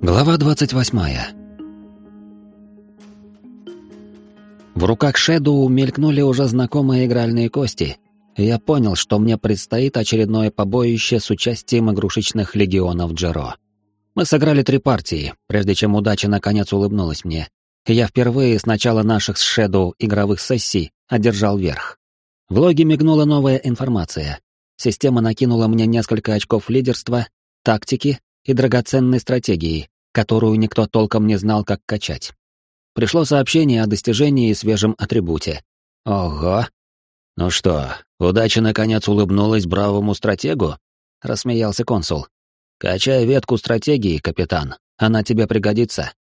Глава 28. В руках Шэдоу мелькнули уже знакомые игральные кости, и я понял, что мне предстоит очередное побоище с участием игрушечных легионов Джеро. Мы сыграли три партии, прежде чем удача наконец улыбнулась мне, и я впервые с начала наших с Шэдоу игровых сессий одержал верх. В логе мигнула новая информация. Система накинула мне несколько очков лидерства, тактики и драгоценной стратегии, которую никто толком не знал, как качать. Пришло сообщение о достижении и свежем атрибуте. Ого! Ну что, удача наконец улыбнулась бравому стратегу? Рассмеялся консул. Качай ветку стратегии, капитан. Она тебе пригодится.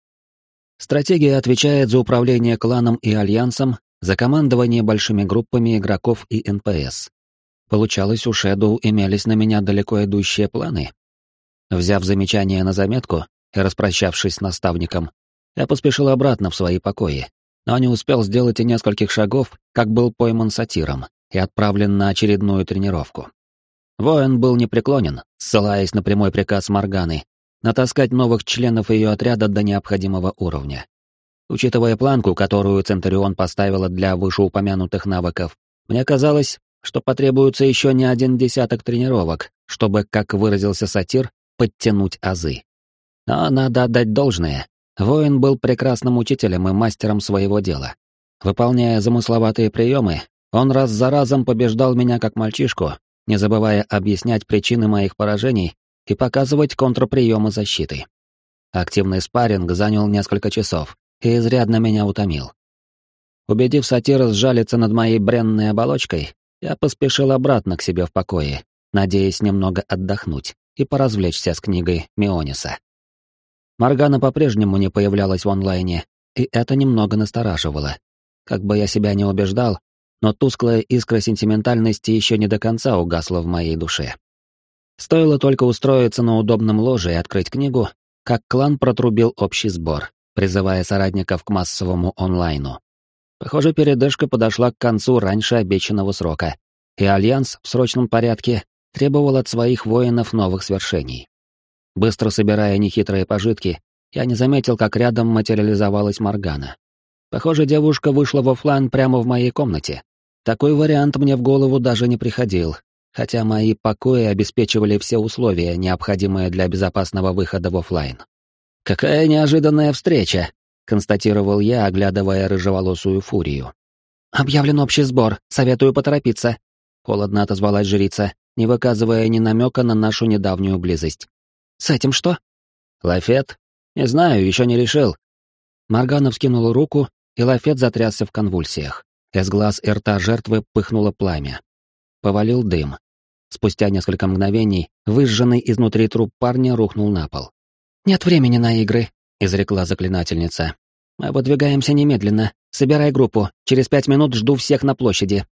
Стратегия отвечает за управление кланом и альянсом, за командование большими группами игроков и НПС. Получалось, у Шэдоу имелись на меня далеко идущие планы. Взяв замечание на заметку и распрощавшись с наставником, я поспешил обратно в свои покои, но не успел сделать и нескольких шагов, как был пойман сатиром и отправлен на очередную тренировку. Воин был непреклонен, ссылаясь на прямой приказ Морганы натаскать новых членов ее отряда до необходимого уровня. Учитывая планку, которую Центурион поставила для вышеупомянутых навыков, мне казалось, что потребуется еще не один десяток тренировок, чтобы, как выразился сатир, подтянуть азы. Но надо отдать должное. Воин был прекрасным учителем и мастером своего дела. Выполняя замысловатые приемы, он раз за разом побеждал меня как мальчишку, не забывая объяснять причины моих поражений и показывать контрприемы защиты. Активный спарринг занял несколько часов и изрядно меня утомил. Убедив сатира сжалиться над моей бренной оболочкой, я поспешил обратно к себе в покое, надеясь немного отдохнуть и поразвлечься с книгой Миониса. Маргана по-прежнему не появлялась в онлайне, и это немного настораживало. Как бы я себя не убеждал, но тусклая искра сентиментальности еще не до конца угасла в моей душе. Стоило только устроиться на удобном ложе и открыть книгу, как клан протрубил общий сбор, призывая соратников к массовому онлайну. Похоже, передышка подошла к концу раньше обещанного срока, и Альянс в срочном порядке требовал от своих воинов новых свершений. Быстро собирая нехитрые пожитки, я не заметил, как рядом материализовалась Моргана. Похоже, девушка вышла в офлайн прямо в моей комнате. Такой вариант мне в голову даже не приходил, хотя мои покои обеспечивали все условия, необходимые для безопасного выхода в офлайн. «Какая неожиданная встреча!» — констатировал я, оглядывая рыжеволосую фурию. «Объявлен общий сбор, советую поторопиться», — холодно отозвалась жрица, не выказывая ни намека на нашу недавнюю близость. «С этим что?» «Лафет? Не знаю, еще не решил». Маргана вскинула руку, и Лафет затрясся в конвульсиях. Из глаз и рта жертвы пыхнуло пламя. Повалил дым. Спустя несколько мгновений выжженный изнутри труп парня рухнул на пол. «Нет времени на игры», — изрекла заклинательница. «Мы выдвигаемся немедленно. Собирай группу. Через пять минут жду всех на площади».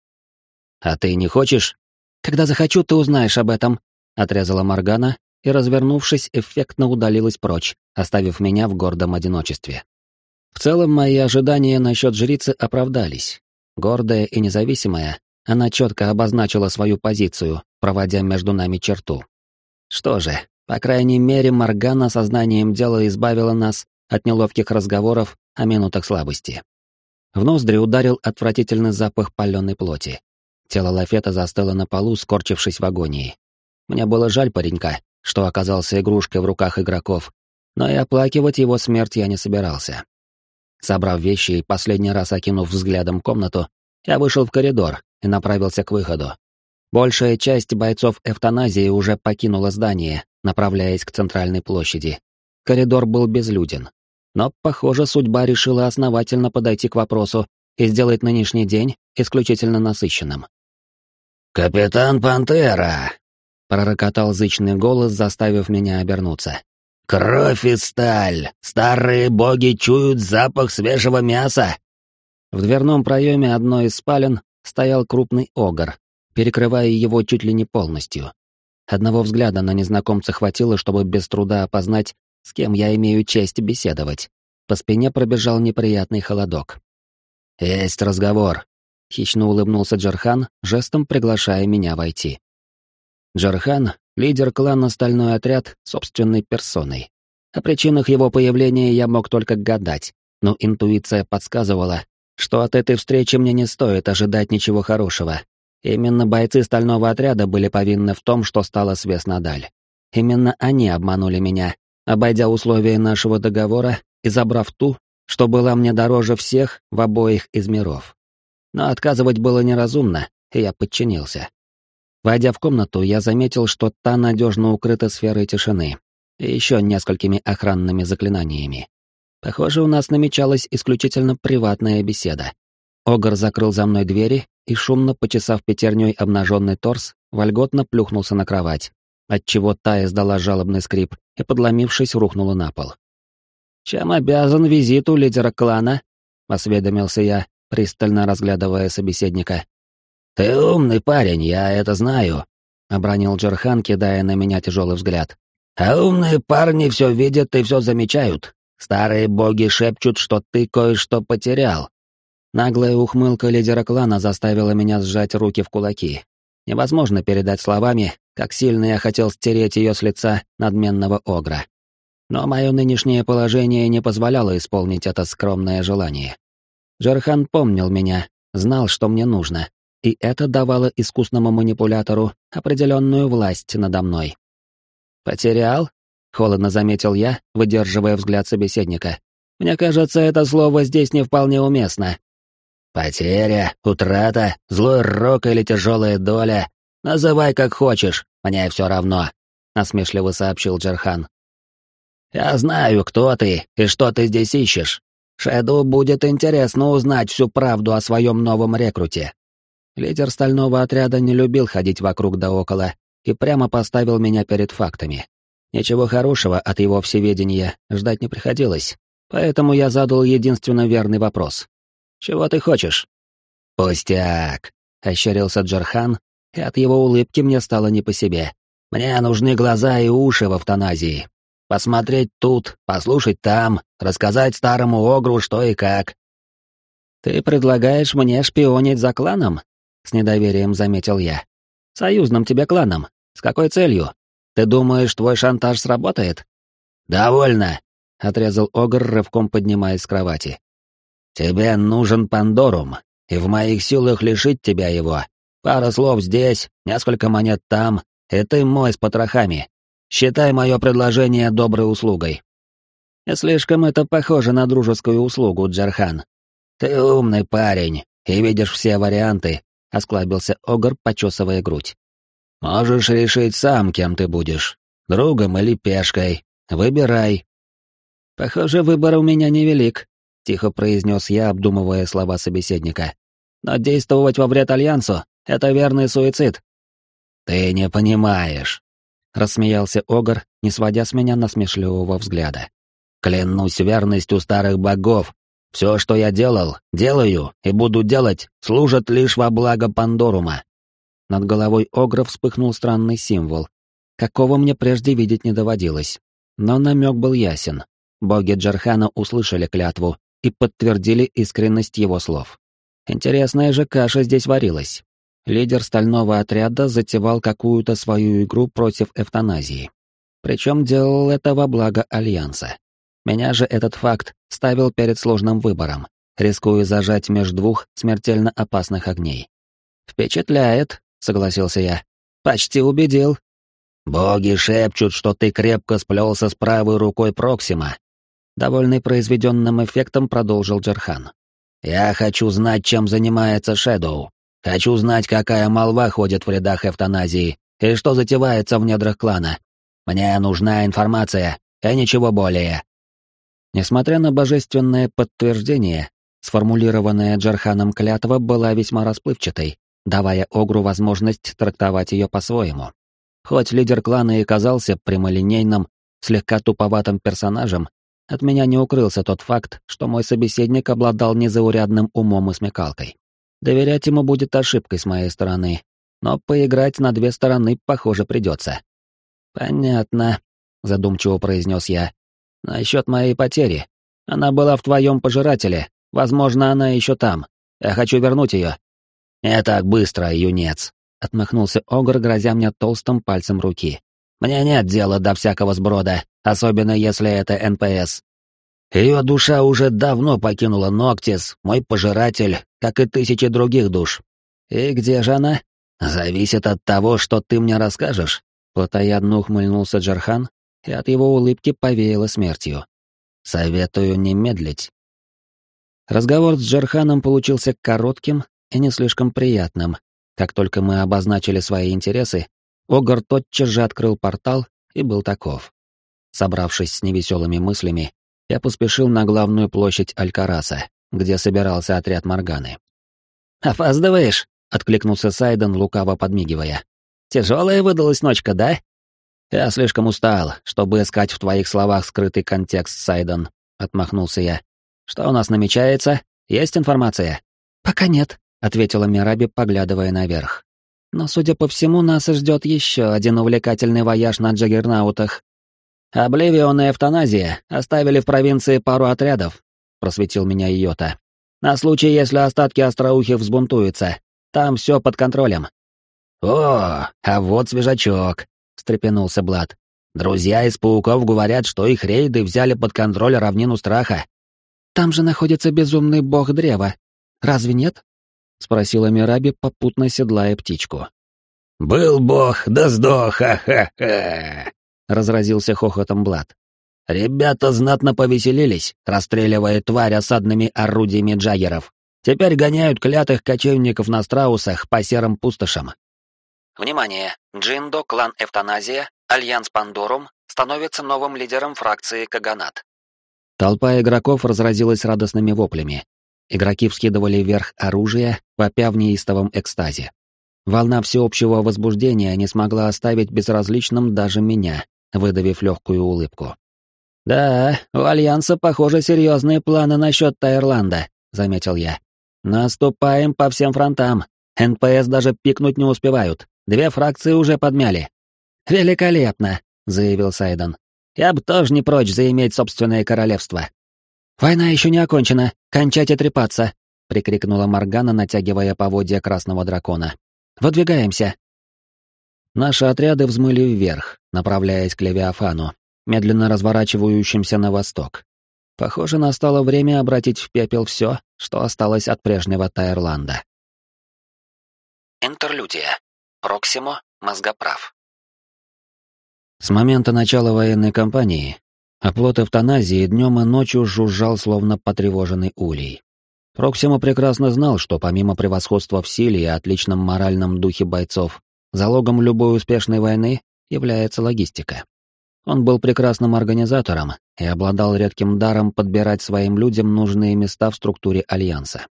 «А ты не хочешь?» «Когда захочу, ты узнаешь об этом», — отрезала Моргана и, развернувшись, эффектно удалилась прочь, оставив меня в гордом одиночестве. В целом, мои ожидания насчет жрицы оправдались. Гордая и независимая, она четко обозначила свою позицию, проводя между нами черту. Что же, по крайней мере, Моргана сознанием дела избавила нас от неловких разговоров о минутах слабости. В ноздри ударил отвратительный запах паленой плоти. Тело Лафета застыло на полу, скорчившись в агонии. Мне было жаль паренька, что оказался игрушкой в руках игроков, но и оплакивать его смерть я не собирался. Собрав вещи и последний раз окинув взглядом комнату, я вышел в коридор и направился к выходу. Большая часть бойцов эвтаназии уже покинула здание, направляясь к центральной площади. Коридор был безлюден. Но, похоже, судьба решила основательно подойти к вопросу и сделать нынешний день исключительно насыщенным. «Капитан Пантера!» — пророкотал зычный голос, заставив меня обернуться. «Кровь и сталь! Старые боги чуют запах свежего мяса!» В дверном проеме одной из спален стоял крупный огр, перекрывая его чуть ли не полностью. Одного взгляда на незнакомца хватило, чтобы без труда опознать, с кем я имею честь беседовать. По спине пробежал неприятный холодок. «Есть разговор», — хищно улыбнулся Джархан, жестом приглашая меня войти. Джархан — лидер клана «Стальной отряд» собственной персоной. О причинах его появления я мог только гадать, но интуиция подсказывала, что от этой встречи мне не стоит ожидать ничего хорошего. Именно бойцы стального отряда были повинны в том, что стало с Веснадаль. Именно они обманули меня, обойдя условия нашего договора и забрав ту, что была мне дороже всех в обоих из миров. Но отказывать было неразумно, и я подчинился. Войдя в комнату, я заметил, что та надежно укрыта сферой тишины и еще несколькими охранными заклинаниями. Похоже, у нас намечалась исключительно приватная беседа. Огр закрыл за мной двери и, шумно почесав пятерней обнаженный торс, вольготно плюхнулся на кровать, отчего та издала жалобный скрип и, подломившись, рухнула на пол. «Чем обязан визиту лидера клана?» — осведомился я, пристально разглядывая собеседника. «Ты умный парень, я это знаю», — обронил Джерхан, кидая на меня тяжелый взгляд. «А умные парни все видят и все замечают. Старые боги шепчут, что ты кое-что потерял». Наглая ухмылка лидера клана заставила меня сжать руки в кулаки. Невозможно передать словами, как сильно я хотел стереть ее с лица надменного огра. Но мое нынешнее положение не позволяло исполнить это скромное желание. Джерхан помнил меня, знал, что мне нужно, и это давало искусному манипулятору определенную власть надо мной. «Потерял?» — холодно заметил я, выдерживая взгляд собеседника. «Мне кажется, это слово здесь не вполне уместно». «Потеря, утрата, злой рок или тяжелая доля. Называй как хочешь, мне все равно», — насмешливо сообщил Джерхан. Я знаю, кто ты и что ты здесь ищешь. Шэду будет интересно узнать всю правду о своем новом рекруте. Лидер стального отряда не любил ходить вокруг да около и прямо поставил меня перед фактами. Ничего хорошего от его всеведения ждать не приходилось, поэтому я задал единственно верный вопрос. «Чего ты хочешь?» «Пустяк», — ощерился Джархан, и от его улыбки мне стало не по себе. «Мне нужны глаза и уши в автоназии, Посмотреть тут, послушать там, рассказать старому огру что и как. «Ты предлагаешь мне шпионить за кланом?» — с недоверием заметил я. «Союзным тебе кланом. С какой целью? Ты думаешь, твой шантаж сработает?» «Довольно», — отрезал Огр, рывком поднимаясь с кровати. «Тебе нужен Пандорум, и в моих силах лишить тебя его. Пара слов здесь, несколько монет там, и ты мой с потрохами. Считай мое предложение доброй услугой. Не слишком это похоже на дружескую услугу, Джархан. Ты умный парень и видишь все варианты, осклабился Огр, почесывая грудь. Можешь решить сам, кем ты будешь, другом или пешкой. Выбирай. Похоже, выбор у меня невелик, тихо произнес я, обдумывая слова собеседника. Но действовать во вред Альянсу — это верный суицид. Ты не понимаешь. — рассмеялся Огр, не сводя с меня насмешливого взгляда. «Клянусь верностью старых богов. Все, что я делал, делаю и буду делать, служат лишь во благо Пандорума». Над головой Огра вспыхнул странный символ, какого мне прежде видеть не доводилось. Но намек был ясен. Боги Джархана услышали клятву и подтвердили искренность его слов. Интересная же каша здесь варилась лидер стального отряда затевал какую-то свою игру против эвтаназии. Причем делал это во благо Альянса. Меня же этот факт ставил перед сложным выбором, рискуя зажать между двух смертельно опасных огней. «Впечатляет», — согласился я. «Почти убедил». «Боги шепчут, что ты крепко сплелся с правой рукой Проксима», довольный произведенным эффектом продолжил Джерхан. «Я хочу знать, чем занимается Шэдоу. Хочу знать, какая молва ходит в рядах эвтаназии и что затевается в недрах клана. Мне нужна информация, и ничего более. Несмотря на божественное подтверждение, сформулированная Джарханом клятва была весьма расплывчатой, давая Огру возможность трактовать ее по-своему. Хоть лидер клана и казался прямолинейным, слегка туповатым персонажем, от меня не укрылся тот факт, что мой собеседник обладал незаурядным умом и смекалкой. Доверять ему будет ошибкой с моей стороны, но поиграть на две стороны, похоже, придется. «Понятно», — задумчиво произнес я. «Насчет моей потери. Она была в твоем пожирателе. Возможно, она еще там. Я хочу вернуть ее». «Не так быстро, юнец», — отмахнулся Огр, грозя мне толстым пальцем руки. «Мне нет дела до всякого сброда. особенно если это НПС. Ее душа уже давно покинула Ноктис, мой пожиратель, как и тысячи других душ. И где же она? Зависит от того, что ты мне расскажешь. Платоядно ухмыльнулся Джархан, и от его улыбки повеяло смертью. Советую не медлить. Разговор с Джарханом получился коротким и не слишком приятным. Как только мы обозначили свои интересы, Огар тотчас же открыл портал и был таков. Собравшись с невеселыми мыслями, я поспешил на главную площадь Алькараса, где собирался отряд Морганы. «Опаздываешь?» — откликнулся Сайден, лукаво подмигивая. «Тяжелая выдалась ночка, да?» «Я слишком устал, чтобы искать в твоих словах скрытый контекст, Сайден», — отмахнулся я. «Что у нас намечается? Есть информация?» «Пока нет», — ответила Мираби, поглядывая наверх. «Но, судя по всему, нас ждет еще один увлекательный вояж на Джаггернаутах. «Обливион и эвтаназия оставили в провинции пару отрядов», — просветил меня Йота. «На случай, если остатки остроухих взбунтуются. Там все под контролем». «О, а вот свежачок», — встрепенулся Блад. «Друзья из пауков говорят, что их рейды взяли под контроль равнину страха». «Там же находится безумный бог древа. Разве нет?» — спросила Мираби, попутно седлая птичку. «Был бог, да сдох, ха-ха-ха!» разразился хохотом Блад. Ребята знатно повеселились, расстреливая тварь осадными орудиями джаггеров. Теперь гоняют клятых кочевников на страусах по серым пустошам. Внимание! Джиндо, клан Эвтаназия, Альянс Пандорум становится новым лидером фракции Каганат. Толпа игроков разразилась радостными воплями. Игроки вскидывали вверх оружие, вопя в неистовом экстазе. Волна всеобщего возбуждения не смогла оставить безразличным даже меня, выдавив легкую улыбку. «Да, у Альянса, похоже, серьезные планы насчет Таирланда», — заметил я. «Наступаем по всем фронтам. НПС даже пикнуть не успевают. Две фракции уже подмяли». «Великолепно», — заявил Сайден. «Я бы тоже не прочь заиметь собственное королевство». «Война еще не окончена. Кончайте трепаться», — прикрикнула Моргана, натягивая поводья красного дракона. «Выдвигаемся». Наши отряды взмыли вверх, направляясь к Левиафану, медленно разворачивающимся на восток. Похоже, настало время обратить в пепел все, что осталось от прежнего Тайрланда. Интерлюдия. Проксимо, мозгоправ. С момента начала военной кампании оплот эвтаназии днем и ночью жужжал, словно потревоженный улей. Проксимо прекрасно знал, что помимо превосходства в силе и отличном моральном духе бойцов, залогом любой успешной войны является логистика. Он был прекрасным организатором и обладал редким даром подбирать своим людям нужные места в структуре Альянса.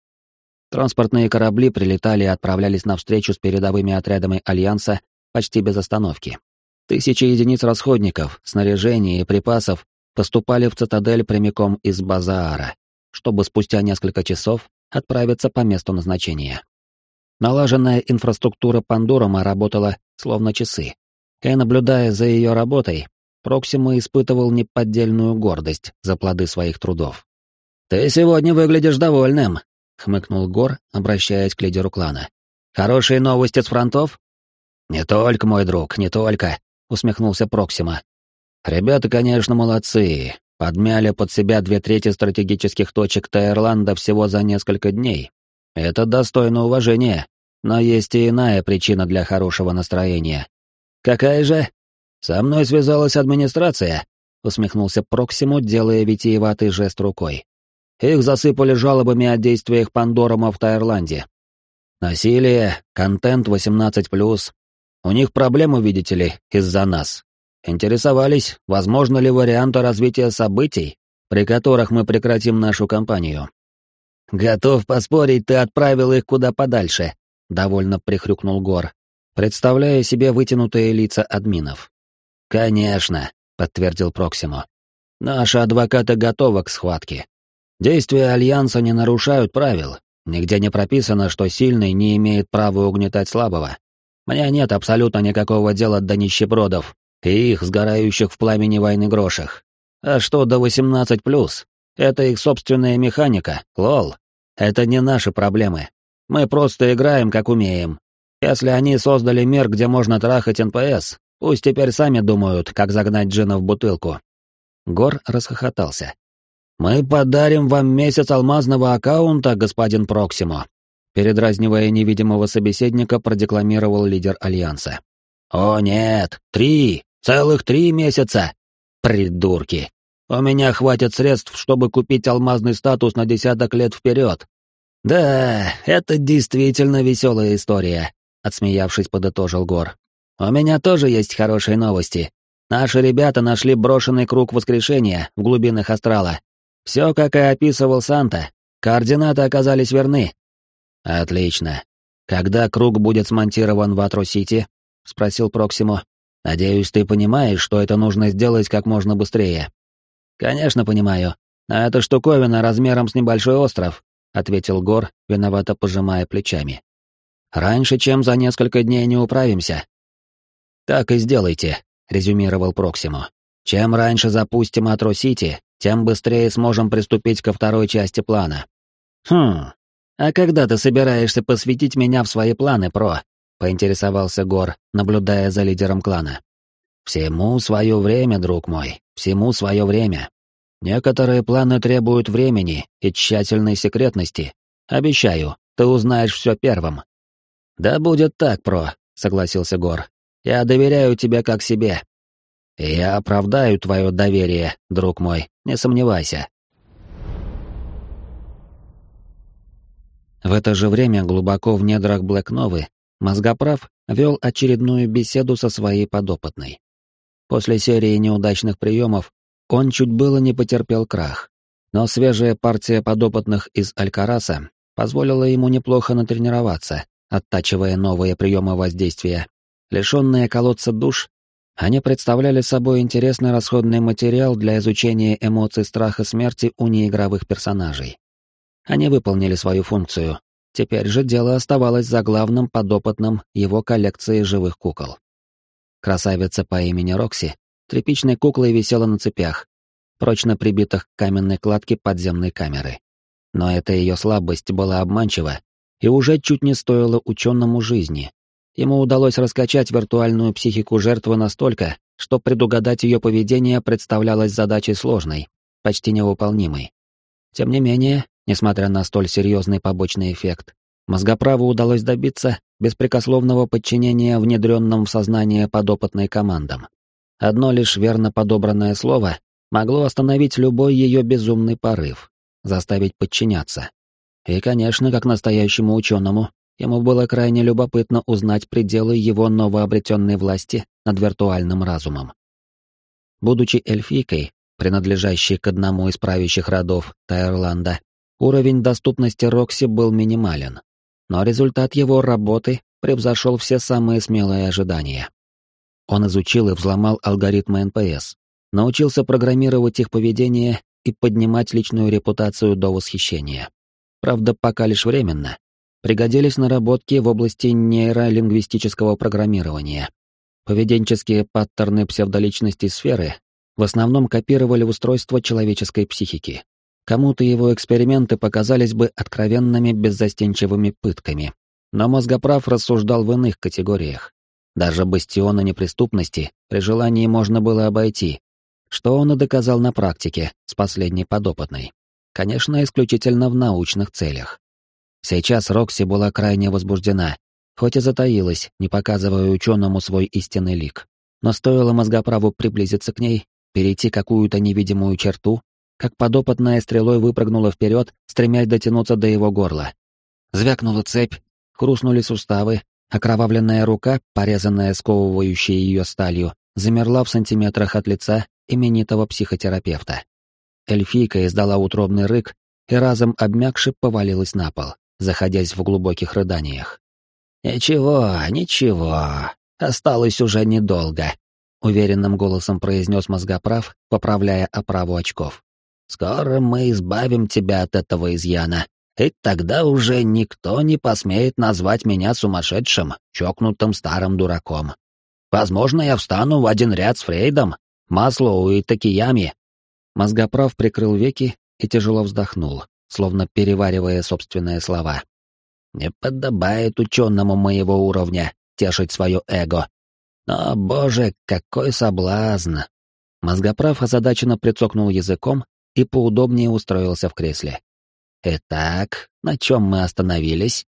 Транспортные корабли прилетали и отправлялись на встречу с передовыми отрядами Альянса почти без остановки. Тысячи единиц расходников, снаряжения и припасов поступали в цитадель прямиком из Базаара, чтобы спустя несколько часов отправиться по месту назначения. Налаженная инфраструктура Пандорома работала словно часы, и, наблюдая за ее работой, Проксима испытывал неподдельную гордость за плоды своих трудов. «Ты сегодня выглядишь довольным», — хмыкнул Гор, обращаясь к лидеру клана. «Хорошие новости с фронтов?» «Не только, мой друг, не только», — усмехнулся Проксима. «Ребята, конечно, молодцы. Подмяли под себя две трети стратегических точек Таирланда всего за несколько дней. Это достойно уважения, но есть и иная причина для хорошего настроения. «Какая же?» «Со мной связалась администрация», — усмехнулся Проксиму, делая витиеватый жест рукой. «Их засыпали жалобами о действиях Пандорома в Таирланде. Насилие, контент 18+. У них проблемы, видите ли, из-за нас. Интересовались, возможно ли варианты развития событий, при которых мы прекратим нашу кампанию. «Готов поспорить, ты отправил их куда подальше», — довольно прихрюкнул Гор, представляя себе вытянутые лица админов. «Конечно», — подтвердил Проксимо. «Наши адвокаты готовы к схватке. Действия Альянса не нарушают правил. Нигде не прописано, что сильный не имеет права угнетать слабого. Мне нет абсолютно никакого дела до нищебродов и их сгорающих в пламени войны грошах. А что до 18+, это их собственная механика, лол. Это не наши проблемы. Мы просто играем, как умеем, если они создали мир, где можно трахать НПС, пусть теперь сами думают, как загнать джинна в бутылку. Гор расхохотался. «Мы подарим вам месяц алмазного аккаунта, господин Проксимо», передразнивая невидимого собеседника, продекламировал лидер Альянса. «О нет, три! Целых три месяца! Придурки! У меня хватит средств, чтобы купить алмазный статус на десяток лет вперед!» «Да, это действительно веселая история», — отсмеявшись, подытожил Гор. «У меня тоже есть хорошие новости. Наши ребята нашли брошенный круг воскрешения в глубинах астрала. Все, как и описывал Санта. Координаты оказались верны». «Отлично. Когда круг будет смонтирован в Атро-Сити?» — спросил Проксимо. «Надеюсь, ты понимаешь, что это нужно сделать как можно быстрее». «Конечно понимаю. А эта штуковина размером с небольшой остров», — ответил Гор, виновато пожимая плечами. «Раньше, чем за несколько дней не управимся». «Так и сделайте», — резюмировал Проксимо. «Чем раньше запустим Атро-Сити, тем быстрее сможем приступить ко второй части плана». «Хм, а когда ты собираешься посвятить меня в свои планы, Про?» — поинтересовался Гор, наблюдая за лидером клана. «Всему свое время, друг мой, всему свое время. Некоторые планы требуют времени и тщательной секретности. Обещаю, ты узнаешь все первым». «Да будет так, Про», — согласился Гор. Я доверяю тебе как себе. Я оправдаю твое доверие, друг мой, не сомневайся. В это же время глубоко в недрах Блэкновы Мозгоправ вел очередную беседу со своей подопытной. После серии неудачных приемов он чуть было не потерпел крах, но свежая партия подопытных из Алькараса позволила ему неплохо натренироваться, оттачивая новые приемы воздействия Лишенные колодца душ, они представляли собой интересный расходный материал для изучения эмоций страха смерти у неигровых персонажей. Они выполнили свою функцию. Теперь же дело оставалось за главным подопытным его коллекции живых кукол. Красавица по имени Рокси тряпичной куклой висела на цепях, прочно прибитых к каменной кладке подземной камеры. Но эта ее слабость была обманчива и уже чуть не стоила ученому жизни, Ему удалось раскачать виртуальную психику жертвы настолько, что предугадать ее поведение представлялось задачей сложной, почти невыполнимой. Тем не менее, несмотря на столь серьезный побочный эффект, мозгоправу удалось добиться беспрекословного подчинения внедренным в сознание подопытной командам. Одно лишь верно подобранное слово могло остановить любой ее безумный порыв, заставить подчиняться. И, конечно, как настоящему ученому, Ему было крайне любопытно узнать пределы его новообретенной власти над виртуальным разумом. Будучи эльфийкой, принадлежащей к одному из правящих родов Тайрланда, уровень доступности Рокси был минимален, но результат его работы превзошел все самые смелые ожидания. Он изучил и взломал алгоритмы НПС, научился программировать их поведение и поднимать личную репутацию до восхищения. Правда, пока лишь временно, пригодились наработки в области нейролингвистического программирования. Поведенческие паттерны псевдоличности сферы в основном копировали устройство человеческой психики. Кому-то его эксперименты показались бы откровенными беззастенчивыми пытками, но мозгоправ рассуждал в иных категориях. Даже бастионы неприступности при желании можно было обойти, что он и доказал на практике с последней подопытной. Конечно, исключительно в научных целях. Сейчас Рокси была крайне возбуждена, хоть и затаилась, не показывая ученому свой истинный лик. Но стоило мозгоправу приблизиться к ней, перейти какую-то невидимую черту, как подопытная стрелой выпрыгнула вперед, стремясь дотянуться до его горла. Звякнула цепь, хрустнули суставы, окровавленная рука, порезанная сковывающей ее сталью, замерла в сантиметрах от лица именитого психотерапевта. Эльфийка издала утробный рык и разом обмякши повалилась на пол заходясь в глубоких рыданиях. «Ничего, ничего, осталось уже недолго», — уверенным голосом произнес мозгоправ, поправляя оправу очков. «Скоро мы избавим тебя от этого изъяна, и тогда уже никто не посмеет назвать меня сумасшедшим, чокнутым старым дураком. Возможно, я встану в один ряд с Фрейдом, Маслоу и Такиями». Мозгоправ прикрыл веки и тяжело вздохнул словно переваривая собственные слова. «Не подобает ученому моего уровня тешить свое эго. Но, боже, какой соблазн!» Мозгоправ озадаченно прицокнул языком и поудобнее устроился в кресле. «Итак, на чем мы остановились?»